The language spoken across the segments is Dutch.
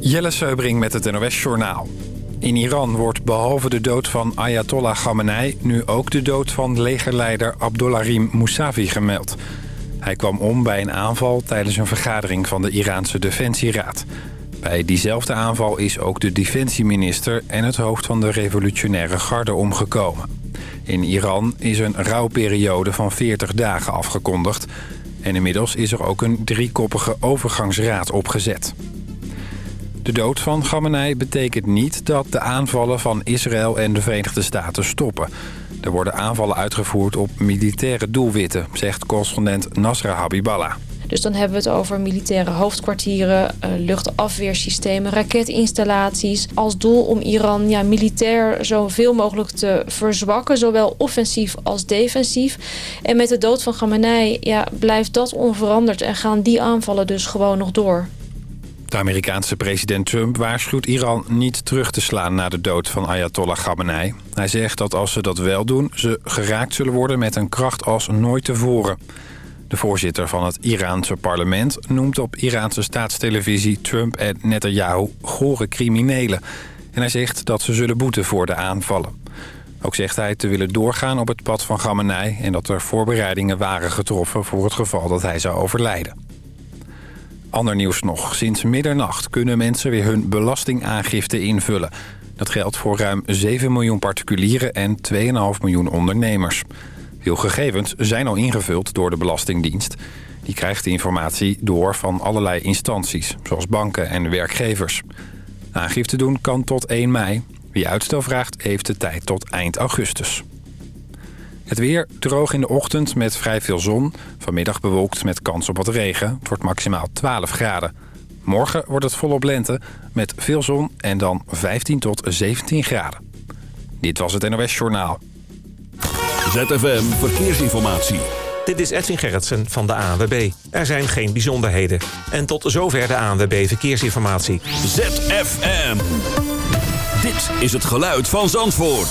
Jelle Seubring met het NOS Journaal. In Iran wordt behalve de dood van Ayatollah Khamenei... nu ook de dood van legerleider Abdollarim Mousavi gemeld. Hij kwam om bij een aanval tijdens een vergadering van de Iraanse Defensieraad. Bij diezelfde aanval is ook de defensieminister... en het hoofd van de revolutionaire garde omgekomen. In Iran is een rouwperiode van 40 dagen afgekondigd... en inmiddels is er ook een driekoppige overgangsraad opgezet. De dood van Khamenei betekent niet dat de aanvallen van Israël en de Verenigde Staten stoppen. Er worden aanvallen uitgevoerd op militaire doelwitten, zegt correspondent Nasra Habiballah. Dus dan hebben we het over militaire hoofdkwartieren, eh, luchtafweersystemen, raketinstallaties. Als doel om Iran ja, militair zoveel mogelijk te verzwakken, zowel offensief als defensief. En met de dood van Khamenei ja, blijft dat onveranderd en gaan die aanvallen dus gewoon nog door. De Amerikaanse president Trump waarschuwt Iran niet terug te slaan na de dood van Ayatollah Khamenei. Hij zegt dat als ze dat wel doen, ze geraakt zullen worden met een kracht als nooit tevoren. De voorzitter van het Iraanse parlement noemt op Iraanse staatstelevisie Trump en Netanyahu gore criminelen. En hij zegt dat ze zullen boeten voor de aanvallen. Ook zegt hij te willen doorgaan op het pad van Khamenei... en dat er voorbereidingen waren getroffen voor het geval dat hij zou overlijden. Ander nieuws nog. Sinds middernacht kunnen mensen weer hun belastingaangifte invullen. Dat geldt voor ruim 7 miljoen particulieren en 2,5 miljoen ondernemers. Veel gegevens zijn al ingevuld door de Belastingdienst. Die krijgt de informatie door van allerlei instanties, zoals banken en werkgevers. Aangifte doen kan tot 1 mei. Wie uitstel vraagt, heeft de tijd tot eind augustus. Het weer droog in de ochtend met vrij veel zon. Vanmiddag bewolkt met kans op wat regen. Het wordt maximaal 12 graden. Morgen wordt het volop lente met veel zon en dan 15 tot 17 graden. Dit was het NOS Journaal. ZFM Verkeersinformatie. Dit is Edwin Gerritsen van de ANWB. Er zijn geen bijzonderheden. En tot zover de ANWB Verkeersinformatie. ZFM. Dit is het geluid van Zandvoort.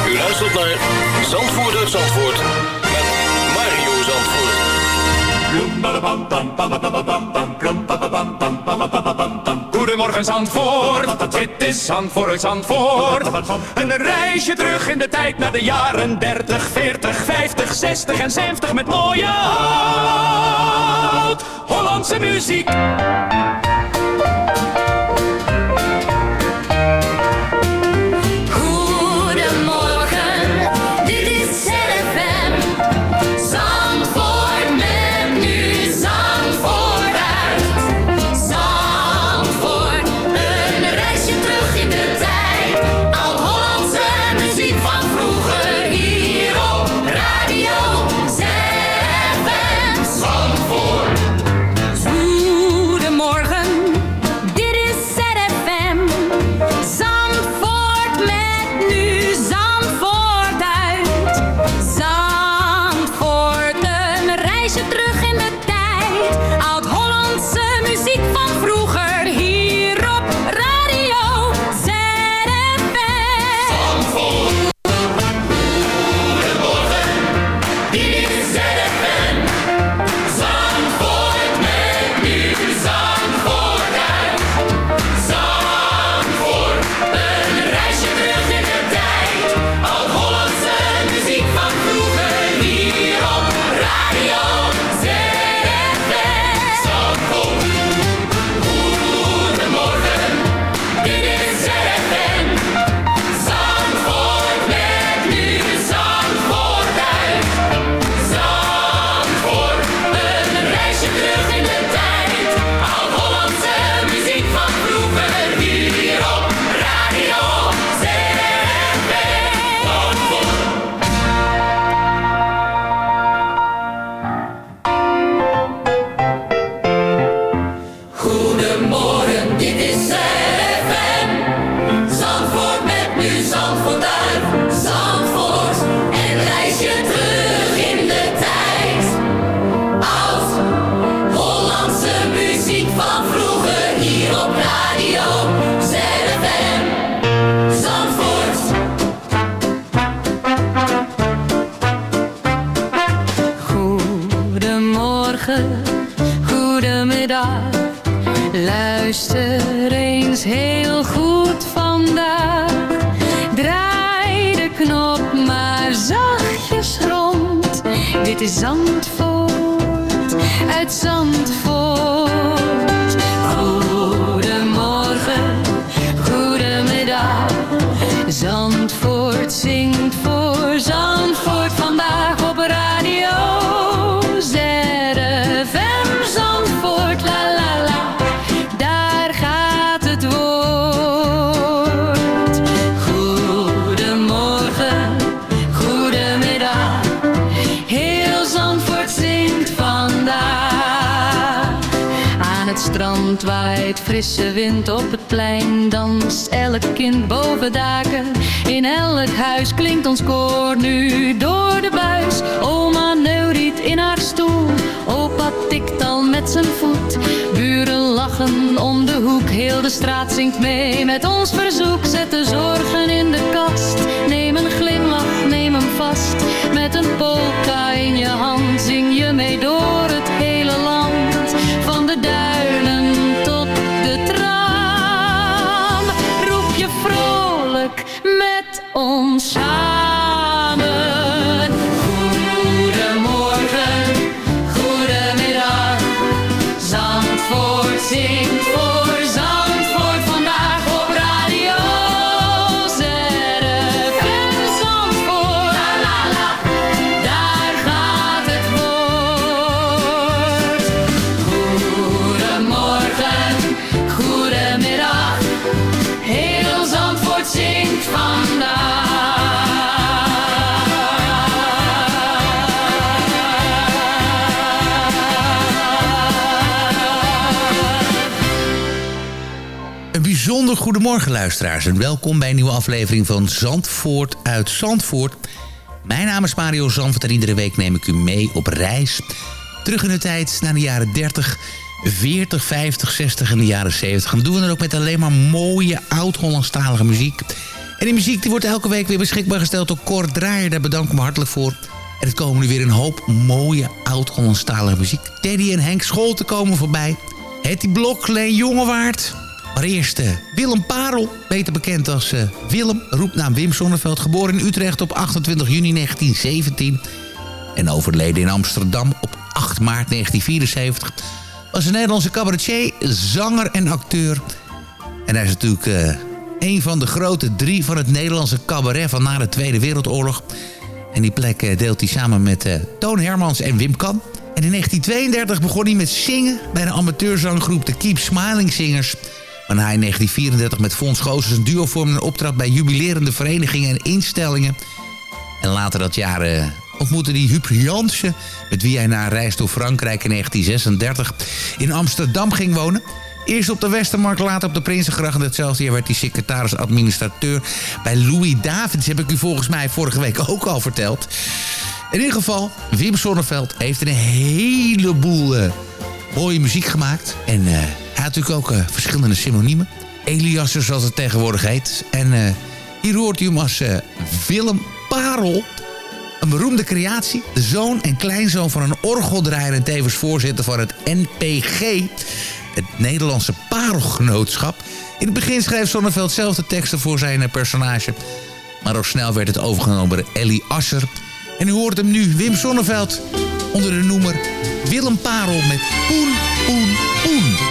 U luistert naar Zandvoort uit Zandvoort met Mario Zandvoort. Goedemorgen Zandvoort, dit is Zandvoort, Zandvoort. Een reisje terug in de tijd naar de jaren 30, 40, 50, 60 en 70 met mooie oud-Hollandse muziek. Waait frisse wind op het plein. Danst elk kind boven daken. In elk huis klinkt ons koor nu door de buis. Oma neuriet in haar stoel. Opa tikt al met zijn voet. Buren lachen om de hoek. Heel de straat zingt mee met ons verzoek. Zet de zorgen in de kast. Neem een glimlach, neem hem vast. Met een polka in je hand zing je mee door goedemorgen luisteraars en welkom bij een nieuwe aflevering van Zandvoort uit Zandvoort. Mijn naam is Mario Zandvoort en iedere week neem ik u mee op reis. Terug in de tijd naar de jaren 30, 40, 50, 60 en de jaren 70. En dat doen we dan ook met alleen maar mooie oud-Hollandstalige muziek. En die muziek die wordt elke week weer beschikbaar gesteld door Cor Draaier. Daar bedank ik me hartelijk voor. En er komen nu weer een hoop mooie oud-Hollandstalige muziek. Teddy en Henk Scholte komen voorbij. Hetty Blok, Leen Jongewaard. Maar eh, Willem Parel, beter bekend als eh, Willem, roepnaam Wim Sonneveld. Geboren in Utrecht op 28 juni 1917 en overleden in Amsterdam op 8 maart 1974. Was een Nederlandse cabaretier, zanger en acteur. En hij is natuurlijk eh, een van de grote drie van het Nederlandse cabaret van na de Tweede Wereldoorlog. En die plek deelt hij samen met Toon Hermans en Wim Kan. En in 1932 begon hij met zingen bij de amateurzangsgroep de Keep Smiling Singers. Waarna hij in 1934 met Fons Goossens een duo vormde en optrad bij jubilerende verenigingen en instellingen. En later dat jaar eh, ontmoette hij Huub met wie hij na een reis door Frankrijk in 1936 in Amsterdam ging wonen. Eerst op de Westermarkt, later op de Prinsengracht. En datzelfde jaar werd hij secretaris-administrateur bij Louis Davids. Heb ik u volgens mij vorige week ook al verteld. In ieder geval, Wim Sonneveld heeft een heleboel eh, mooie muziek gemaakt. En eh, natuurlijk ook eh, verschillende synoniemen. Eliasser, zoals het tegenwoordig heet. En eh, hier hoort u hem als eh, Willem Parel. Een beroemde creatie. De zoon en kleinzoon van een orgeldraaier en tevens voorzitter van het NPG. Het Nederlandse Parelgenootschap. In het begin schreef Sonneveld zelf de teksten voor zijn personage. Maar al snel werd het overgenomen door Ellie Asser. En u hoort hem nu, Wim Sonneveld, onder de noemer Willem Parel met Poen, Poen, Poen.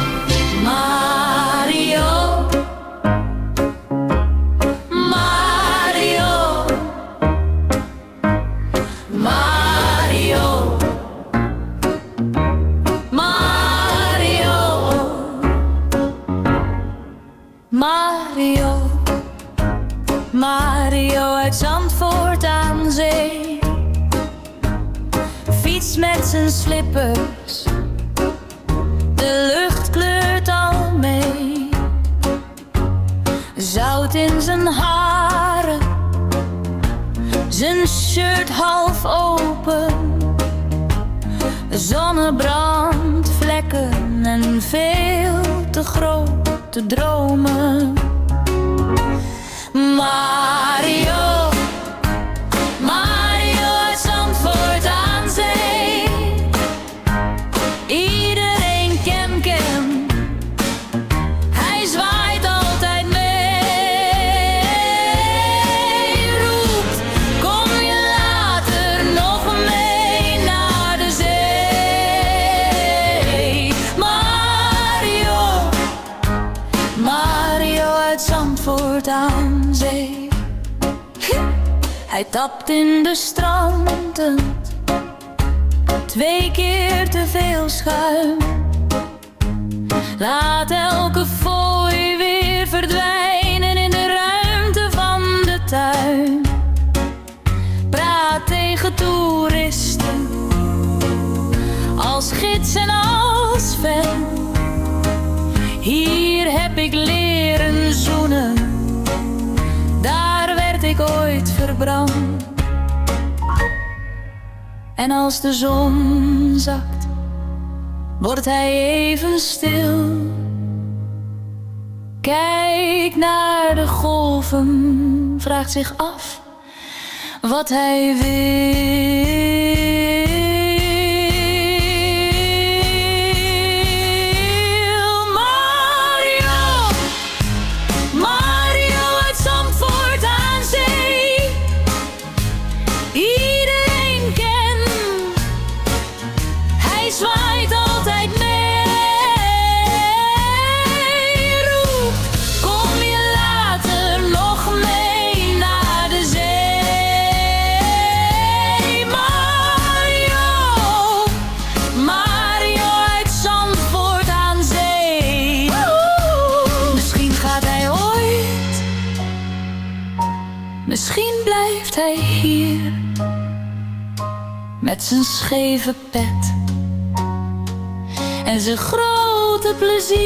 Grote dromen. Hij tapt in de stranden, twee keer te veel schuim. Laat elke fooi weer verdwijnen in de ruimte van de tuin. Praat tegen toeristen, als gids en als fan. Hier heb ik leren zoenen, daar werd ik ooit verbrand. En als de zon zakt, wordt hij even stil. Kijk naar de golven, vraagt zich af wat hij wil. Misschien blijft hij hier met zijn scheve pet en zijn grote plezier.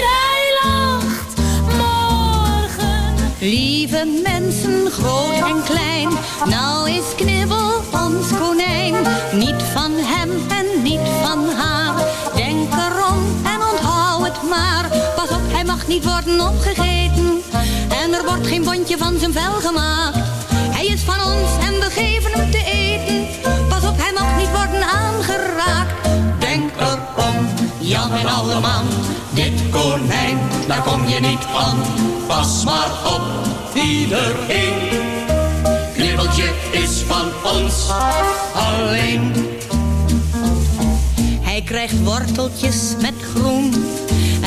Hij lacht morgen. Lieve mensen, groot en klein, nou is knibbel ons konijn. Niet van hem en niet van haar. Mag niet worden opgegeten. En er wordt geen bondje van zijn vel gemaakt. Hij is van ons en we geven hem te eten. Pas op, hij mag niet worden aangeraakt. Denk erom, Jan en alleman. Dit konijn, daar kom je niet aan. Pas maar op, iedereen. Knibbeltje is van ons alleen. Hij krijgt worteltjes met groen.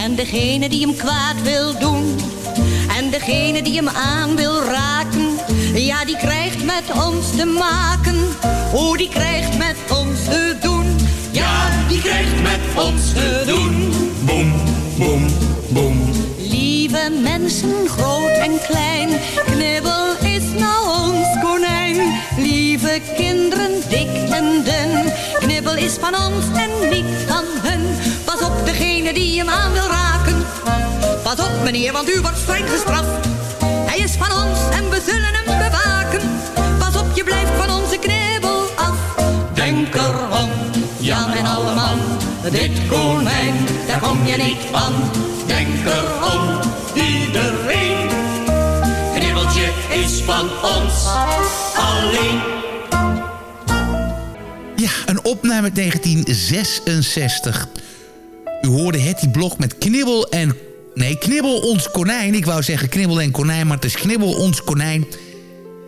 En degene die hem kwaad wil doen. En degene die hem aan wil raken. Ja, die krijgt met ons te maken. Oh, die krijgt met ons te doen. Ja, die krijgt met ons te doen. Boom, boom, boom. Lieve mensen, groot en klein, knibbel is nou ons konijn. Lieve kinderen, dik en dun, knibbel is van ons en niet van hun. Pas op degene die hem aan wil meneer, want u wordt streng gestraft. Hij is van ons en we zullen hem bewaken. Pas op, je blijft van onze knibbel af. Denk erom, Jan en alle man, dit konijn, daar kom je niet van. Denk erom, iedereen. Knibbeltje is van ons alleen. Ja, een opname uit 1966. U hoorde Hetty Blok met Knibbel en... Nee, Knibbel ons konijn. Ik wou zeggen Knibbel en konijn, maar het is Knibbel ons konijn.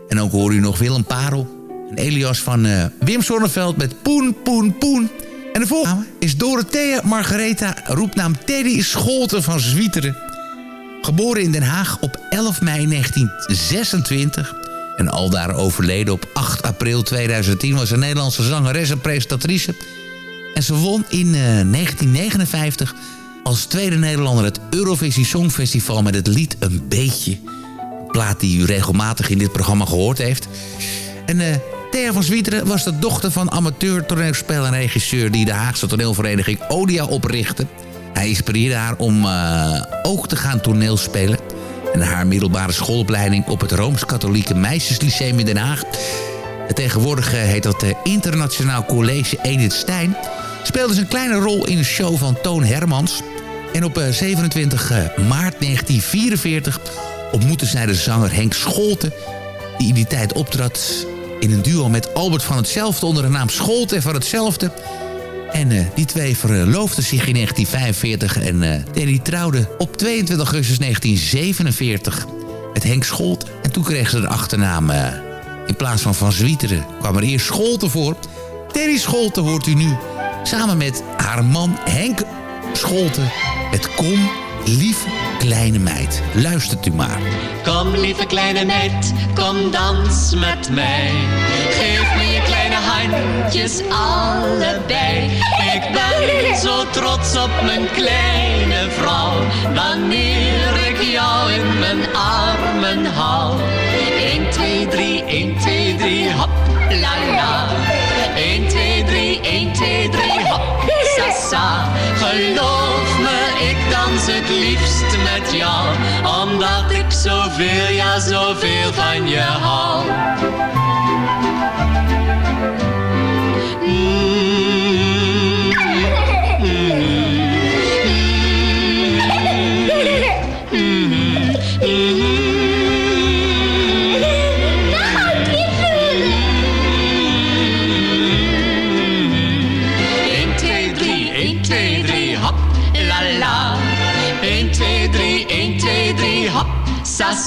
En ook hoor u nog Willem Parel en Elias van eh, Wim Sonneveld met Poen, Poen, Poen. En de volgende is Dorothea Margaretha, roepnaam Teddy Scholten van Zwieteren. Geboren in Den Haag op 11 mei 1926 en aldaar overleden op 8 april 2010... was een Nederlandse zangeres en presentatrice. En ze won in eh, 1959 als tweede Nederlander het Eurovisie Songfestival... met het lied Een Beetje. Plaat die u regelmatig in dit programma gehoord heeft. En eh, Thea van Zwieteren was de dochter van amateur toneelspeler en regisseur... die de Haagse toneelvereniging Odia oprichtte. Hij inspireerde haar om eh, ook te gaan toneelspelen... en haar middelbare schoolopleiding op het Rooms-Katholieke Meisjeslyceum in Den Haag. Het tegenwoordig eh, heet dat de Internationaal College Edith Stein... speelde ze een kleine rol in een show van Toon Hermans. En op eh, 27 eh, maart 1944 ontmoette zij de zanger Henk Scholten... die in die tijd optrad in een duo met Albert van hetzelfde... onder de naam Scholten van hetzelfde... En eh, die twee verloofden zich in 1945 en eh Teddy trouwde op 22 augustus 1947 met Henk Scholt. En toen kreeg ze de achternaam, eh, in plaats van Van Zwieteren, kwam er eerst Scholten voor. Teddy Scholten hoort u nu, samen met haar man Henk Scholten, het Kom, lieve kleine meid. Luistert u maar. Kom lieve kleine meid, kom dans met mij. Geef me je kleine handjes allebei. Ik ben zo trots op mijn kleine vrouw. Wanneer ik jou in mijn armen hou. 1, 2, 3, 1, 2, 3, hop, la la. 1, 2, 3, 1, 2, 3, hop, sa sa. Geloof het liefst met jou. Omdat ik zoveel, ja zoveel van je hou.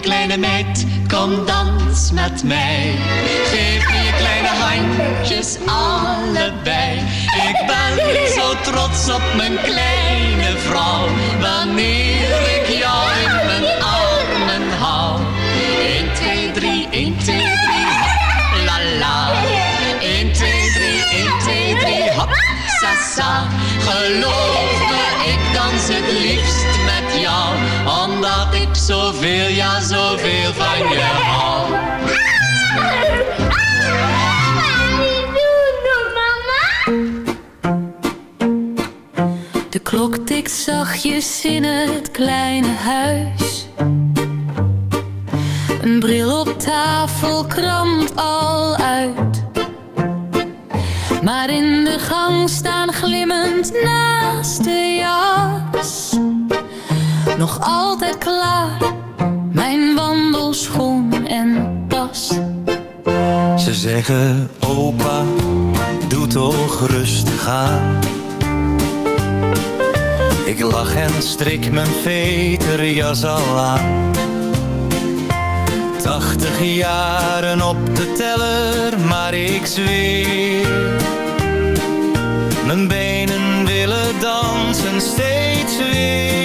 Kleine meid, kom dans met mij. Geef me je kleine handjes allebei. Ik ben zo trots op mijn kleine vrouw. Wanneer De klok tikt zachtjes in het kleine huis. Een bril op tafel kramt al uit. Maar in de gang staan glimmend naast de jas. Nog altijd klaar mijn wandelschoen en tas. Ze zeggen, opa, doe toch rustig aan. Ik lach en strik mijn veterjas al aan. Tachtig jaren op de teller, maar ik zweer. Mijn benen willen dansen steeds weer,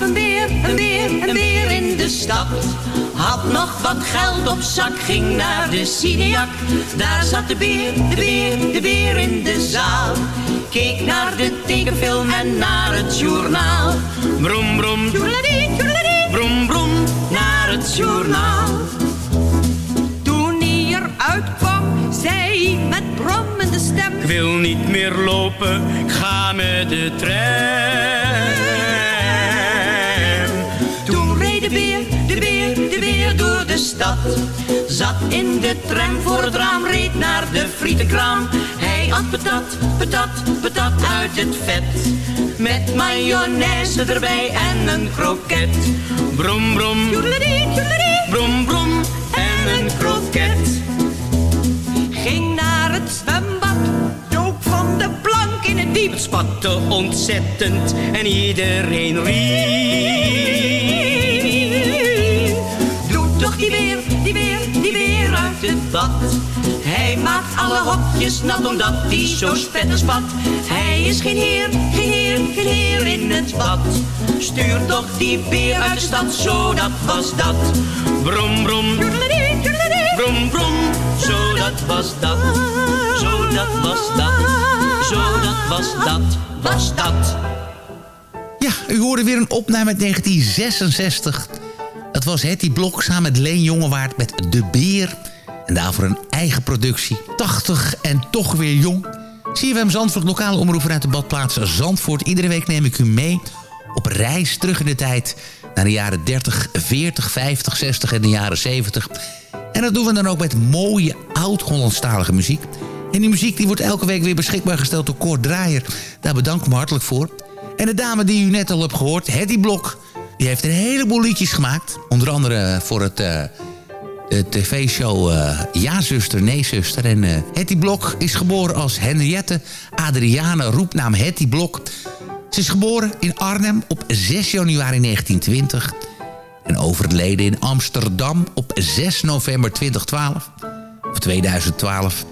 een beer, een beer, een beer in de stad. Had nog wat geld op zak, ging naar de Cineac. Daar zat de beer, de beer, de beer in de zaal. Keek naar de tekenfilm en naar het journaal. Brom, brom, Toedeladie, toedeladie, brom, brom. naar het journaal. Toen hij eruit kwam, zei hij met brommende stem. Ik wil niet meer lopen, ik ga met de tram. Stad. Zat in de tram voor het raam, reed naar de frietenkraam. Hij at patat, patat, patat uit het vet. Met mayonaise erbij en een kroket. Brom, brom, en een kroket. Ging naar het zwembad, dook van de plank in het diep. Het spatte ontzettend en iedereen riep. Hij maakt alle hokjes nat omdat hij zo spet spat. Hij is geen heer, geen heer, geen heer in het bad. Stuur toch die beer uit de stad, zo dat was dat. Brom, brom, brom, brom. Zo dat was dat, zo dat was dat, zo dat was dat, was dat. Ja, u hoorde weer een opname uit 1966. Dat was Hetty Blok samen met Leen Jongewaard met De Beer. En daarvoor een eigen productie. 80 en toch weer jong. CFM Zandvoort, lokale omroep vanuit de badplaats Zandvoort. Iedere week neem ik u mee op reis terug in de tijd... naar de jaren 30, 40, 50, 60 en de jaren 70. En dat doen we dan ook met mooie oud-Hollandstalige muziek. En die muziek die wordt elke week weer beschikbaar gesteld door Kort Draaier. Daar bedank ik me hartelijk voor. En de dame die u net al hebt gehoord, Hetty Blok... die heeft een heleboel liedjes gemaakt. Onder andere voor het... Uh, de tv-show uh, Ja Zuster, Nee Zuster. En uh, Hetty Blok is geboren als Henriette Adriane, roepnaam Hetty Blok. Ze is geboren in Arnhem op 6 januari 1920. En overleden in Amsterdam op 6 november 2012. Of 2012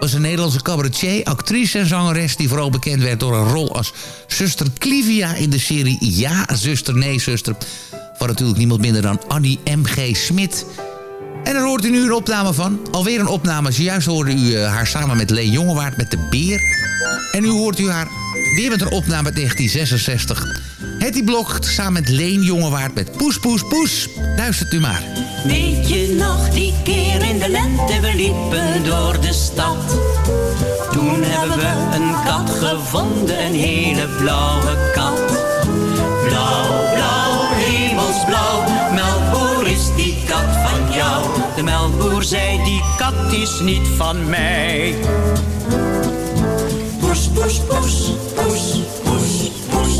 was een Nederlandse cabaretier, actrice en zangeres... die vooral bekend werd door een rol als zuster Clivia in de serie Ja, zuster, nee, zuster... van natuurlijk niemand minder dan Annie M.G. Smit... En daar hoort u nu een opname van. Alweer een opname. Zojuist hoorde u uh, haar samen met Leen Jongewaard met de beer. En nu hoort u haar weer met een opname uit 1966. Hetty Blok samen met Leen Jongewaard met Poes Poes Poes. Luistert u maar. Weet je nog die keer in de lente we liepen door de stad? Toen hebben we een kat gevonden, een hele blauwe kat. Blauw, blauw, hemelsblauw, melkboer De melkboer zei die kat is niet van mij. Poes, poes, poes, poes, poes, poes.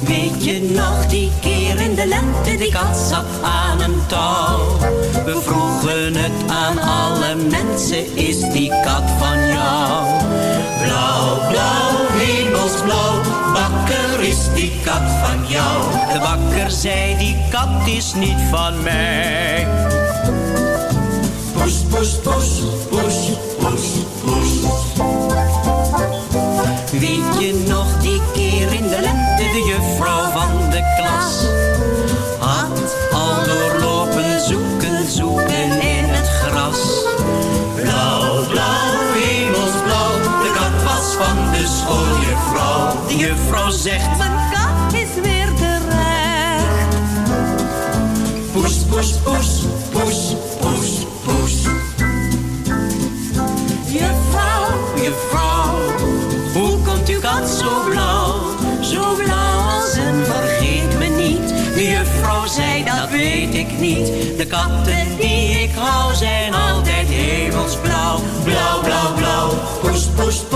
Weet je nog die keer in de lente, die kat zat aan een touw. We vroegen het aan alle mensen, is die kat van jou? Blauw, blauw, hemelsblauw, bakker is die kat van jou. De bakker zei, die kat is niet van mij. Poes, poes, poes, poes, poes, poes. Weet je nog die keer in de lente, zegt, mijn kat is weer terecht. Poes, poes, poes, poes, poes, poes. Juffrouw, juffrouw, hoe komt uw kat zo blauw? Zo blauw als een vergeet me niet. De juffrouw zei, dat weet ik niet. De katten die ik hou zijn altijd hemelsblauw. Blauw, blauw, blauw. Poes, poes,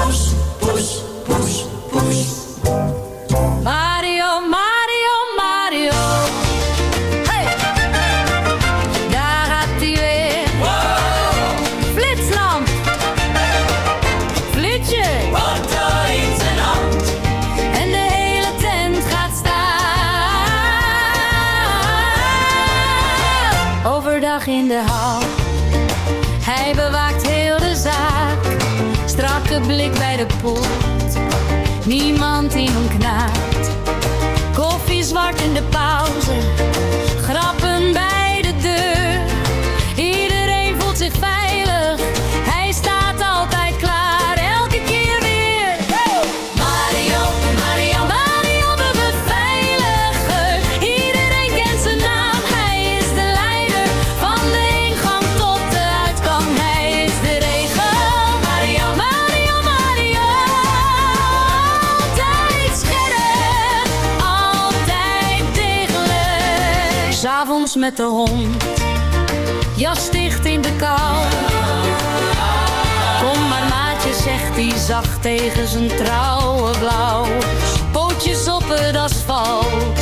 met de hond, jas dicht in de kou. Kom maar maatje, zegt hij zacht tegen zijn trouwe blauw. Pootjes op het asfalt,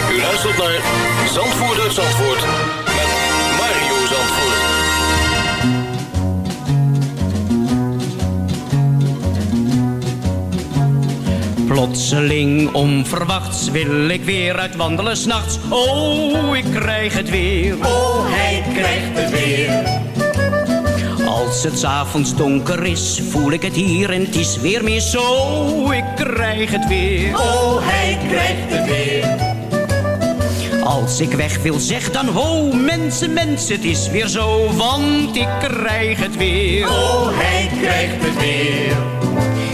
U luistert naar Zandvoort uit Zandvoort met Mario Zandvoort. Plotseling onverwachts wil ik weer uitwandelen s'nachts. Oh, ik krijg het weer. Oh, hij krijgt het weer. Als het 's avonds donker is, voel ik het hier en het is weer meer zo. Ik krijg het weer. Oh, hij krijgt het weer. Als ik weg wil, zeg dan ho, mensen, mensen, het is weer zo, want ik krijg het weer. Oh, hij krijgt het weer.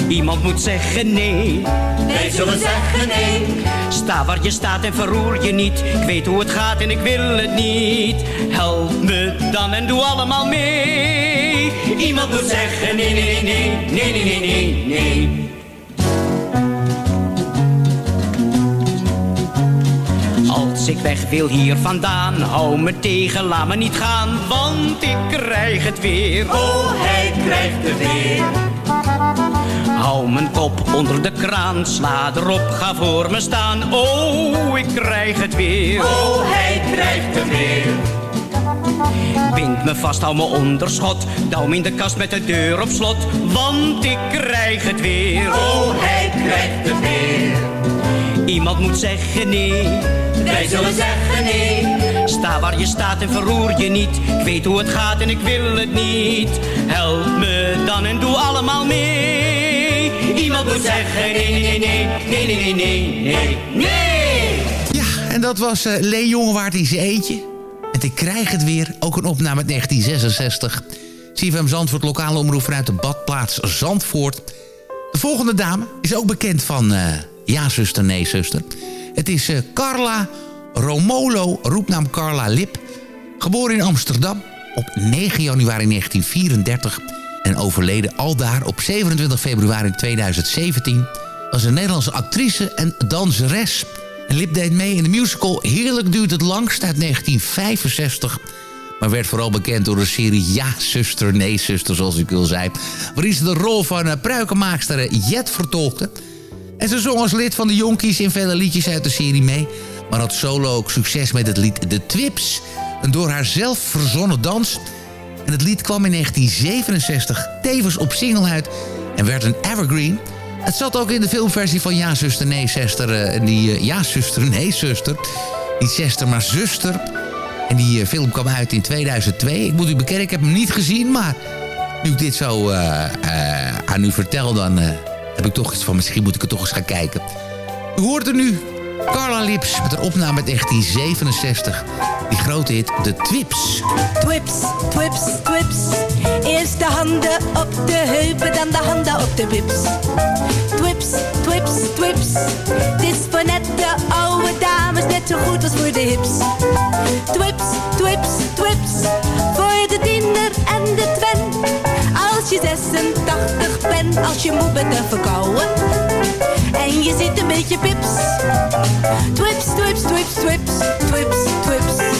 Iemand moet zeggen nee. Wij zullen zeggen nee. Sta waar je staat en verroer je niet. Ik weet hoe het gaat en ik wil het niet. Help me dan en doe allemaal mee. Iemand moet zeggen nee, nee, nee, nee, nee, nee, nee, nee. Ik weg wil hier vandaan, hou me tegen, laat me niet gaan, want ik krijg het weer. Oh, hij krijgt het weer. Hou mijn kop onder de kraan, sla erop, ga voor me staan. Oh, ik krijg het weer. Oh, hij krijgt het weer. Bind me vast, hou me onder schot, douw me in de kast met de deur op slot, want ik krijg het weer. Oh, hij krijgt het weer. Iemand moet zeggen nee. Wij zullen zeggen nee. Sta waar je staat en verroer je niet. Ik weet hoe het gaat en ik wil het niet. Help me dan en doe allemaal mee. Iemand moet zeggen nee, nee, nee, nee, nee, nee, nee, nee, nee. Ja, en dat was uh, Lee Jongewaard in zijn eentje. En ik krijg het weer, ook een opname uit 1966. CFM Zandvoort, lokale omroep vanuit de badplaats Zandvoort. De volgende dame is ook bekend van uh, Ja zuster, nee zuster. Het is uh, Carla Romolo, roepnaam Carla Lip. Geboren in Amsterdam op 9 januari 1934 en overleden aldaar op 27 februari 2017... was een Nederlandse actrice en danseres. En Lip deed mee in de musical Heerlijk duurt het langst uit 1965... maar werd vooral bekend door de serie Ja, zuster, nee, zuster, zoals ik wil zei... waarin ze de rol van uh, pruikenmaakster Jet vertolkte... En ze zong als lid van de Jonkies in vele liedjes uit de serie mee... maar had solo ook succes met het lied De Twips... een door haar zelf verzonnen dans... En het lied kwam in 1967 tevens op single uit en werd een evergreen. Het zat ook in de filmversie van Ja, zuster, nee, zuster. Uh, die, uh, ja, zuster, nee, zuster. Niet zuster, maar zuster. En die uh, film kwam uit in 2002. Ik moet u bekennen, ik heb hem niet gezien, maar... nu ik dit zo aan u vertel, dan heb ik toch iets van... misschien moet ik er toch eens gaan kijken. U hoort er nu Carla Lips met een opname uit 1967. Die grote hit, de Twips. Twips, twips, twips. Eerst de handen op de heupen, dan de handen op de wips. Twips, twips, twips. Het is voor net de oude dames, net zo goed als voor de hips. Twips, twips, twips. Voor de tiener en de twen. Als je 86 bent, als je moe bent en verkouden. En je ziet een beetje pips. Twips, twips, twips, twips, twips, twips. Twips,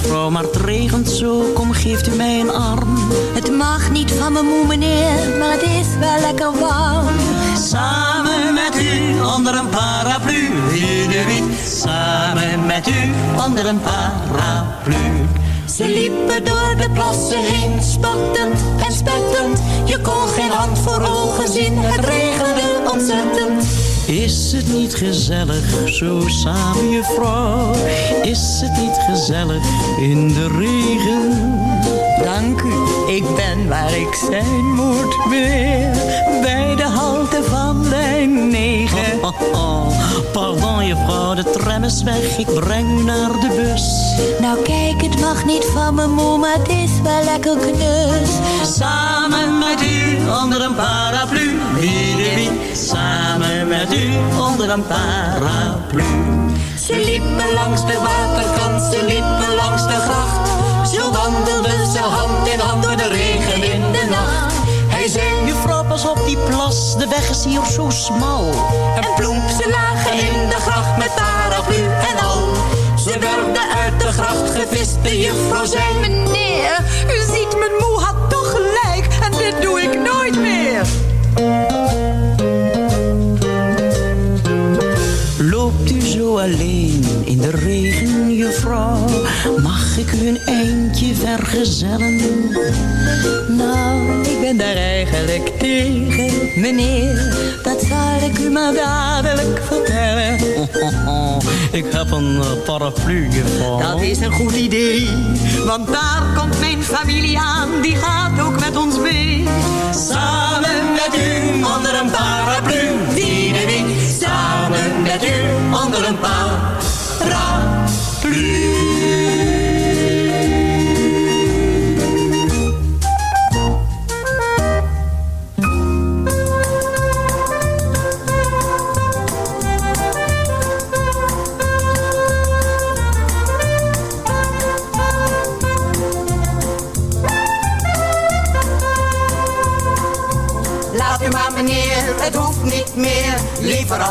juffrouw, maar het regent zo. Kom, geeft u mij een arm. Het mag niet van mijn moe, meneer, maar het is wel lekker warm. Samen met u onder een paraplu, de wiet. Samen met u onder een paraplu. Ze liepen door de plassen heen, spattend en spettend. Je kon geen hand voor ogen zien, het regende ontzettend. Is het niet gezellig zo samen, juffrouw? Is het niet gezellig in de regen? Dank u, ik ben waar ik zijn moet, meneer. Bij de halte van lijn 9. Oh, oh, oh. Pardon, juffrouw, de tram is weg. Ik breng u naar de bus. Nou kijk, het mag niet van mijn moe, maar het is wel lekker knus. Samen met u onder een paraplu, wie de wie. Samen met u onder een paraplu. Ze liepen langs de waterkant, ze liepen langs de gracht. Zo wandelden ze hand in hand door de regen in de nacht. Hij zei, Juffrouw, pas op die plas, de weg is hier zo smal. en ploep, ze lagen in de gracht met paraplu en al. Ze werden uit de gracht gevist, de juffrouw zei, Meneer, u zo alleen in de regen, juffrouw? Mag ik u een eindje vergezellen? Nou, ik ben daar eigenlijk tegen, meneer. Dat zal ik u maar dadelijk vertellen. Ik heb een eh, paraplu, juffrouw. Dat is een goed idee, want daar komt mijn familie aan, die gaat ook met ons mee.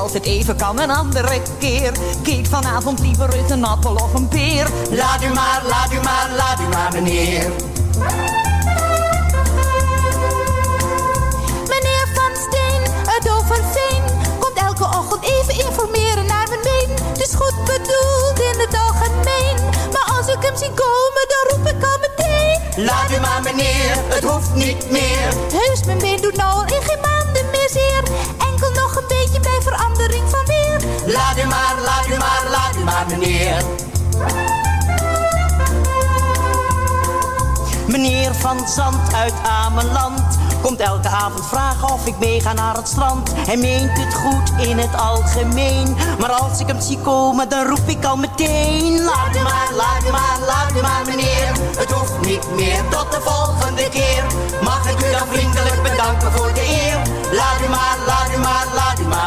als het even kan, een andere keer. Keek vanavond liever eens een appel of een peer. Laat u maar, laat u maar, laat u maar meneer. Meneer Van Steen uit Overveen komt elke ochtend even informeren naar mijn been. Het is goed bedoeld in het algemeen, maar als ik hem zie komen, dan roep ik al meteen. Laat u maar meneer, het hoeft niet meer. Heus, mijn been doet nou al in geen maanden meer zeer. Laat u maar, laat u maar, laat u maar meneer. Meneer van Zand uit Ameland komt elke avond vragen of ik meega naar het strand. Hij meent het goed in het algemeen, maar als ik hem zie komen, dan roep ik al meteen. Laat u maar, laat u maar, laat u maar meneer. Het hoeft niet meer, tot de volgende keer. Mag ik u dan vriendelijk bedanken voor de eer? Laat u maar,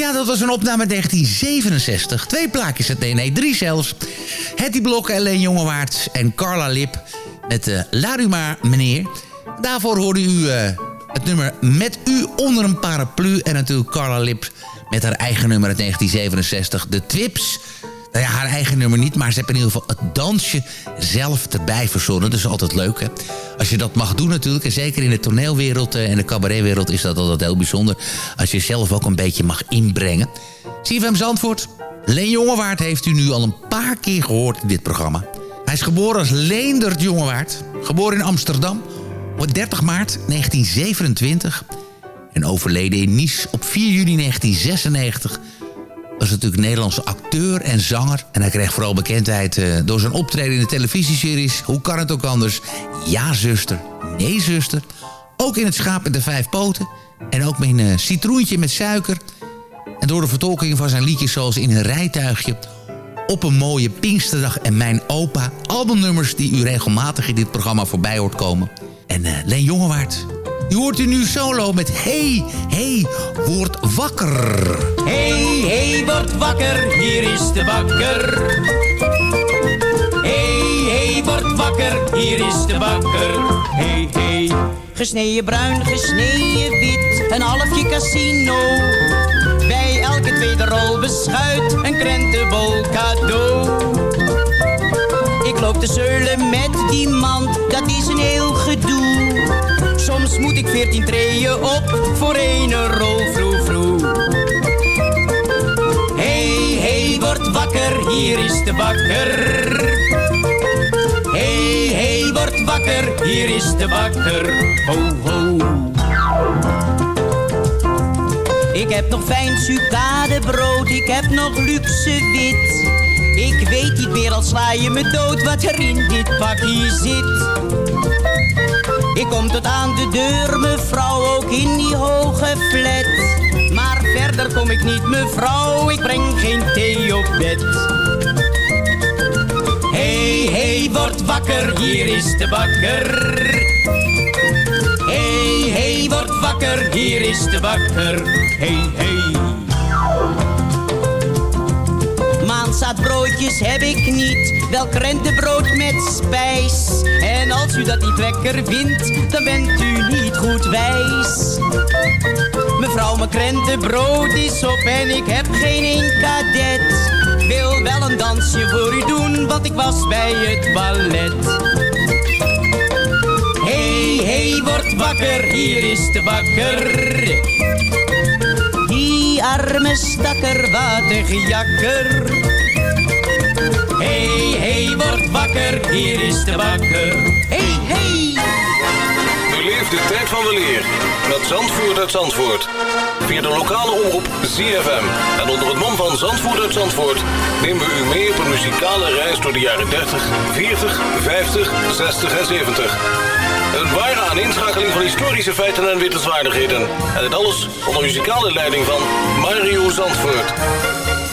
Ja, dat was een opname 1967. Twee plaatjes, het nee, nee, drie zelfs. Hetty Blok, Leen Jongewaard en Carla Lip met uh, u maar, meneer. Daarvoor hoorde u uh, het nummer Met u onder een paraplu... en natuurlijk Carla Lip met haar eigen nummer uit 1967, De Twips... Nou ja, haar eigen nummer niet, maar ze hebben in ieder geval het dansje zelf erbij verzonnen. Is altijd leuk, hè? Als je dat mag doen natuurlijk, en zeker in de toneelwereld en de cabaretwereld is dat altijd heel bijzonder. Als je zelf ook een beetje mag inbrengen. CFM Zandvoort, Leen Jongewaard heeft u nu al een paar keer gehoord in dit programma. Hij is geboren als Leendert Jongewaard, geboren in Amsterdam op 30 maart 1927... en overleden in Nice op 4 juni 1996 was natuurlijk Nederlandse acteur en zanger. En hij kreeg vooral bekendheid uh, door zijn optreden in de televisieseries... Hoe kan het ook anders? Ja, zuster. Nee, zuster. Ook in Het Schaap met de Vijf Poten. En ook met een uh, citroentje met suiker. En door de vertolking van zijn liedjes zoals In een rijtuigje... Op een mooie Pinksterdag en Mijn Opa. Albumnummers die u regelmatig in dit programma voorbij hoort komen. En uh, Leen Jongewaard, u hoort u nu solo met Hey, hey, word wakker. Hey, hey, word wakker, hier is de bakker. Hey, hey, word wakker, hier is de bakker. Hey, hey. Gesneden bruin, gesneden wit, een halfje casino. Bij elke tweede rol beschuit, een krentenbol cadeau. Ik loop te zeulen met die man, dat is een heel gedoe. Soms moet ik veertien treden op voor een rol vroeg vroeg. Hey, hey, word wakker, hier is de bakker. Hey, hey, word wakker, hier is de bakker. Ho, ho. Ik heb nog fijn sucadebrood, ik heb nog luxe wit. Ik weet niet meer, al sla je me dood, wat er in dit pakje zit. Ik kom tot aan de deur, mevrouw, ook in die hoge flat. Maar verder kom ik niet, mevrouw, ik breng geen thee op bed. Hey, hey, word wakker, hier is de bakker. Hey, hey, word wakker, hier is de bakker. Hey, hey. Broodjes heb ik niet, wel krentenbrood met spijs. En als u dat niet lekker vindt, dan bent u niet goed wijs. Mevrouw, mijn krentenbrood is op en ik heb geen één kadet. Wil wel een dansje voor u doen, want ik was bij het ballet. Hey, hey, word wakker, hier is de bakker. Die arme stakker, wat jakker. Hey, hey, word wakker, hier is de bakker. Hey, hey. Beleef de tijd van de leer met Zandvoort uit Zandvoort. Via de lokale omroep ZFM. En onder het mom van Zandvoort uit Zandvoort... nemen we u mee op een muzikale reis door de jaren 30, 40, 50, 60 en 70. Een ware aaninschakeling van historische feiten en wittelswaardigheden. En het alles onder muzikale leiding van Mario Zandvoort.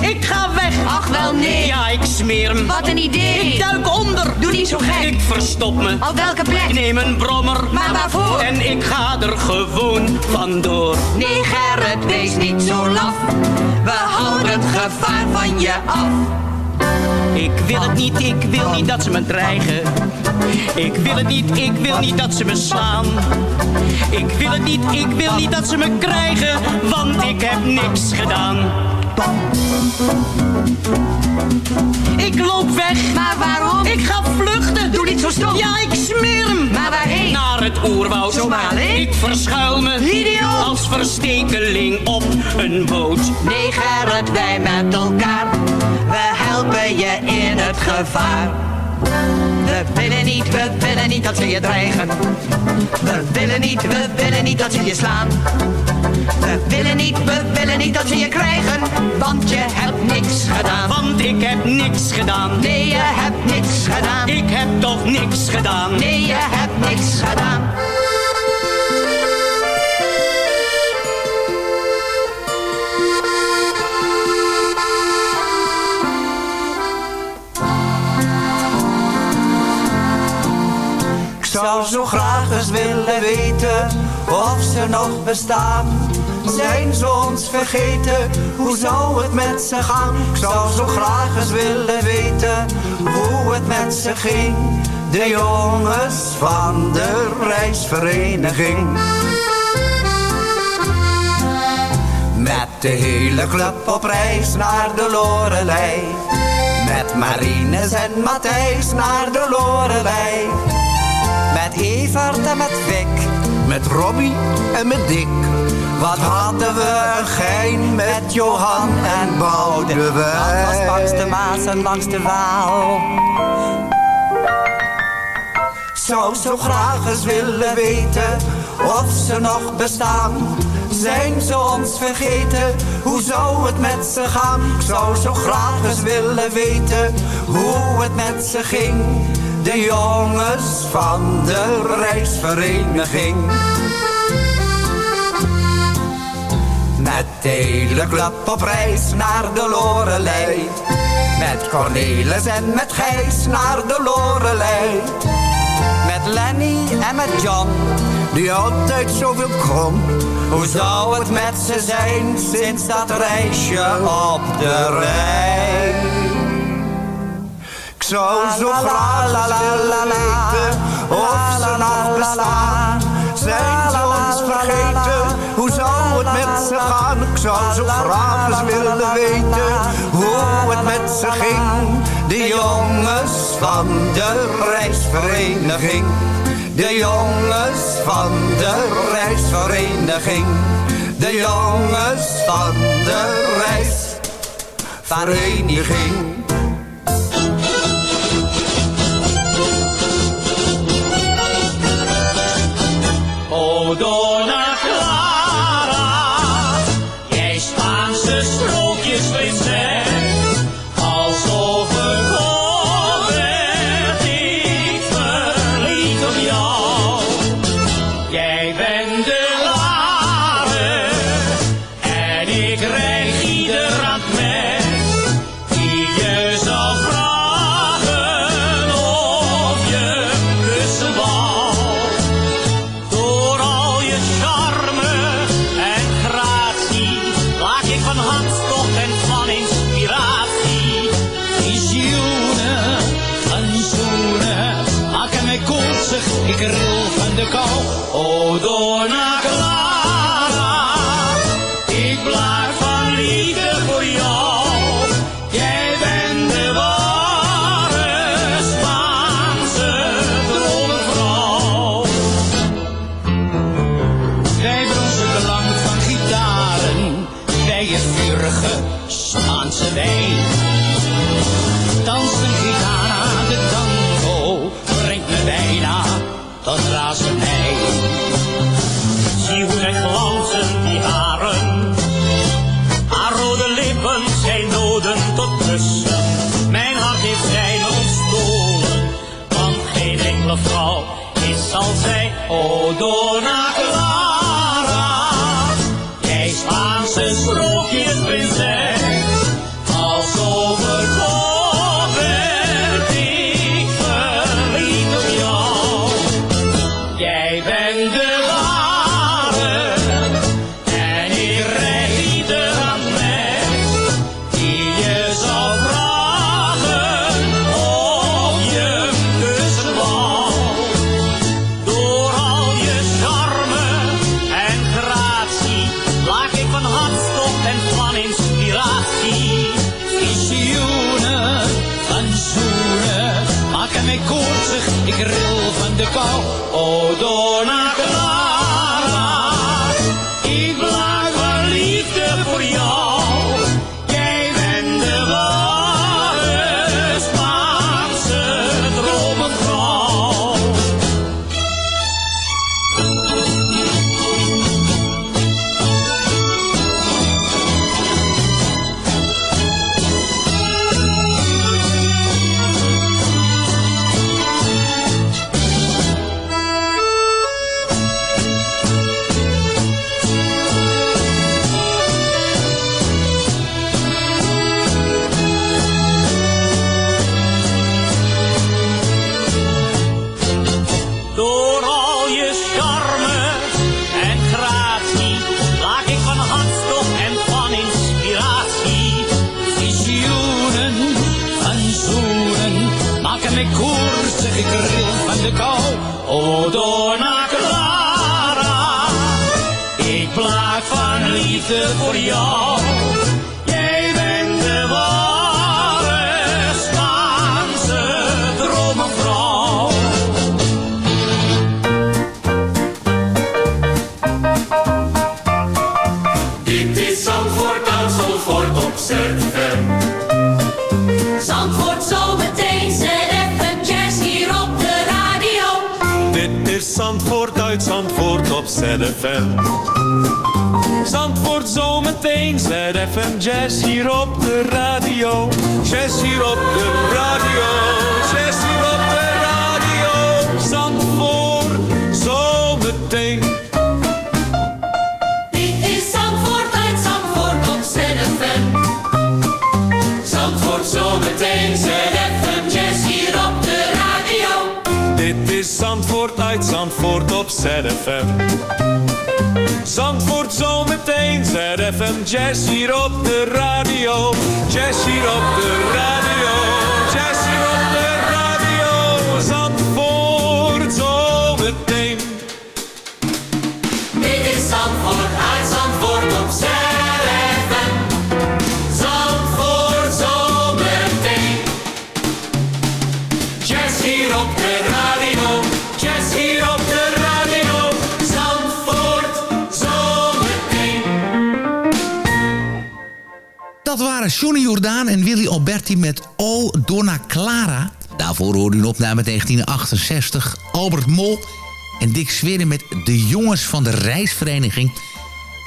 Ik ga weg. Ach wel nee. Ja, ik smeer hem. Wat een idee. Ik duik onder. Doe niet zo gek. Ik verstop me. Op welke plek? Ik neem een brommer. Maar waarvoor? En ik ga er gewoon vandoor. Nee Gerrit, wees niet zo laf. We houden het gevaar van je af. Ik wil het niet, ik wil niet dat ze me dreigen. Ik wil het niet, ik wil niet dat ze me slaan. Ik wil het niet, ik wil niet dat ze me krijgen, want ik heb niks gedaan. Ik loop weg. Maar waarom? Ik ga vluchten. Doe niet zo stom. Ja, ik smeer hem. Maar waarheen? Naar het oerwoud. Zomaar alleen? Ik verschuil me. Idioot. Als verstekeling op een boot. Nee, Gerrit, wij met elkaar. We helpen je in het gevaar. We willen niet, we willen niet dat ze je dreigen. We willen niet, we willen niet dat ze je slaan. We willen niet, we willen niet dat ze je krijgen. Want je hebt niks gedaan. Want ik heb niks gedaan. Nee, je hebt niks gedaan. Ik heb toch niks gedaan. Nee, je hebt niks gedaan. Ik zou zo graag eens willen weten of ze nog bestaan. Zijn ze ons vergeten? Hoe zou het met ze gaan? Ik zou zo graag eens willen weten hoe het met ze ging. De jongens van de reisvereniging. Met de hele club op reis naar de Lorelei. Met Marines en Matthijs naar de Lorelei. Met Evert en met Vic. Met Robbie en met Dick. Wat hadden we een gein met Johan en Boudewijn. Dat was langs de Maas en langs de Waal. Zou zo graag eens willen weten of ze nog bestaan. Zijn ze ons vergeten? Hoe zou het met ze gaan? Ik zou zo graag eens willen weten hoe het met ze ging. De jongens van de reisvereniging. Met de hele club op reis naar de Lorelei. Met Cornelis en met Gijs naar de Lorelei. Met Lenny en met John, die altijd zoveel kon. Hoe zou het met ze zijn sinds dat reisje op de Rijn? Ik zou zo graag la weten of ze nog bestaan. Zijn ze ons vergeten? Hoe zou het met ze gaan? Ik zou zo graag eens willen weten hoe het met ze ging. De jongens van de reisvereniging. De jongens van de reisvereniging. De jongens van de reisvereniging. O Zie hoe zij glanzen, die haren, haar rode lippen zijn noden tot kussen. Mijn hart heeft zij ontstolen, want geen enkele vrouw is als zij. O ik ril van de kou. O Dona Clara, ik blaag van liefde voor jou. ZFM. Zandvoort zometeen, ZFM Jazz hier op de radio. Jazz hier op de radio. Jazz hier op de radio. Zandvoort uit Zandvoort op ZFM. Zandvoort zometeen, ZFM Jazz hier op de radio. Jazz hier op de radio. Jazz hier op de radio. Waren Johnny Jordaan en Willy Alberti met O Donna Clara. Daarvoor hoorde u een opname 1968. Albert Mol en Dick Sweren met De Jongens van de Reisvereniging.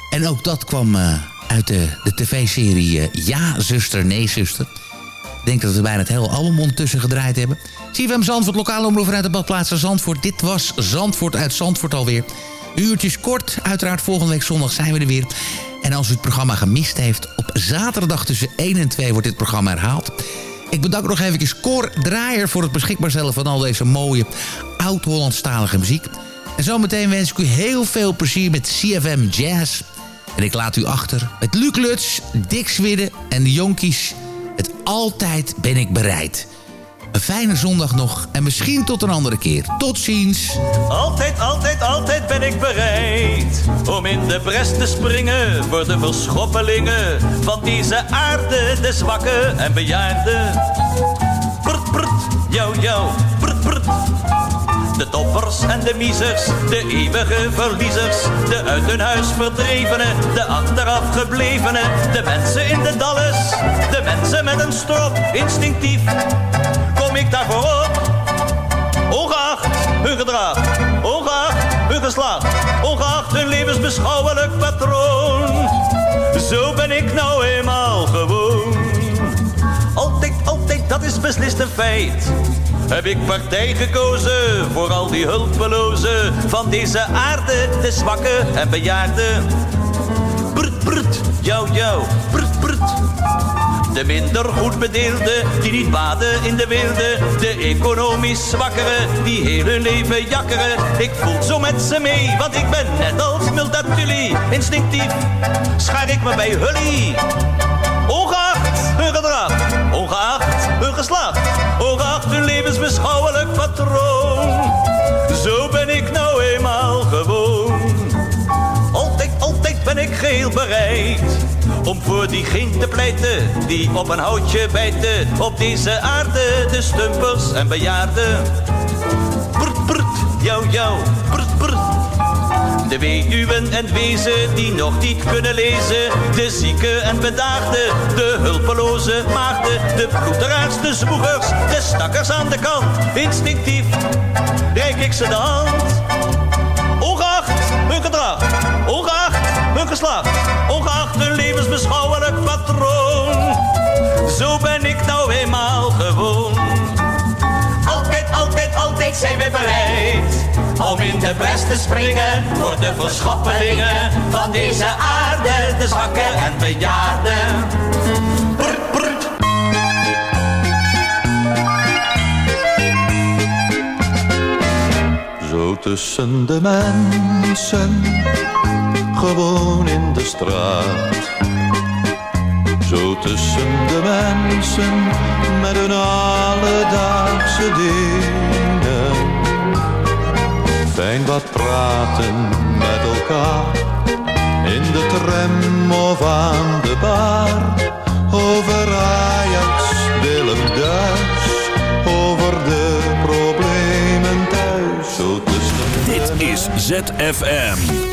En ook dat kwam eh, uit de, de tv-serie eh, Ja, zuster, nee, zuster. Ik denk dat we bijna het hele album ondertussen gedraaid hebben. CFM Zandvoort, lokale omroep vanuit de badplaats Zandvoort. Dit was Zandvoort uit Zandvoort alweer. Uurtjes kort, uiteraard volgende week zondag zijn we er weer. En als u het programma gemist heeft, op zaterdag tussen 1 en 2 wordt dit programma herhaald. Ik bedank nog even Cor Draaier voor het beschikbaar stellen van al deze mooie oud-Hollandstalige muziek. En zometeen wens ik u heel veel plezier met CFM Jazz. En ik laat u achter met Luc Lutz, Dick Swidde en de Jonkies. Het Altijd ben ik bereid. Een fijne zondag nog en misschien tot een andere keer. Tot ziens. Altijd, altijd, altijd ben ik bereid om in de bres te springen voor de verschoppelingen van deze aarde, de zwakke en bejaarden. Prut, prut, jou, jou, prut, prut. De toppers en de miezers, de eeuwige verliezers, de uit hun huis verdrevenen, de achteraf geblevenen, de mensen in de dalles, de mensen met een strop, instinctief ik daarvoor op. Ongeacht hun gedrag, ongeacht hun geslacht, ongeacht hun levensbeschouwelijk patroon. Zo ben ik nou eenmaal gewoon. Altijd, altijd, dat is beslist een feit. Heb ik partij gekozen voor al die hulpelozen van deze aarde, de zwakke en bejaarden. Brut, brut, jou, jou, brut, brut. De minder goed bedeelden, die niet baden in de wilde. De economisch zwakkeren, die heel hun leven jakkeren. Ik voel zo met ze mee, want ik ben net als Multatuli. Instinctief schaar ik me bij Hully. Ongeacht hun gedrag, ongeacht hun geslacht. Ongeacht hun levensbeschouwelijk patroon. Zo ben ik nou eenmaal gewoon. Altijd, altijd ben ik geheel bereid om voor diegene te pleiten die op een houtje bijten. Op deze aarde de stumpers en bejaarden. brr, brr. De weduwen en wezen die nog niet kunnen lezen. De zieken en bedaagden, de hulpeloze maagden. De bloederaars, de zwoegers, de stakkers aan de kant. Instinctief reik ik ze de hand. Ongeacht hun gedrag, ongeacht hun geslacht. Ongeacht hun levensbeschouwelijk patroon. Zo ben ik nou eenmaal gewoon. Altijd, altijd, altijd zijn we bereid om in de bres te springen voor de verschoppelingen van deze aarde, de zwakken en bejaarden. Zo tussen de mensen, gewoon in de straat. Zo tussen de mensen, met hun alledaagse dingen. Fijn wat praten met elkaar, in de tram of aan de bar. Over Ajax, Willem Duis, over de problemen thuis. Zo tussen Dit is ZFM.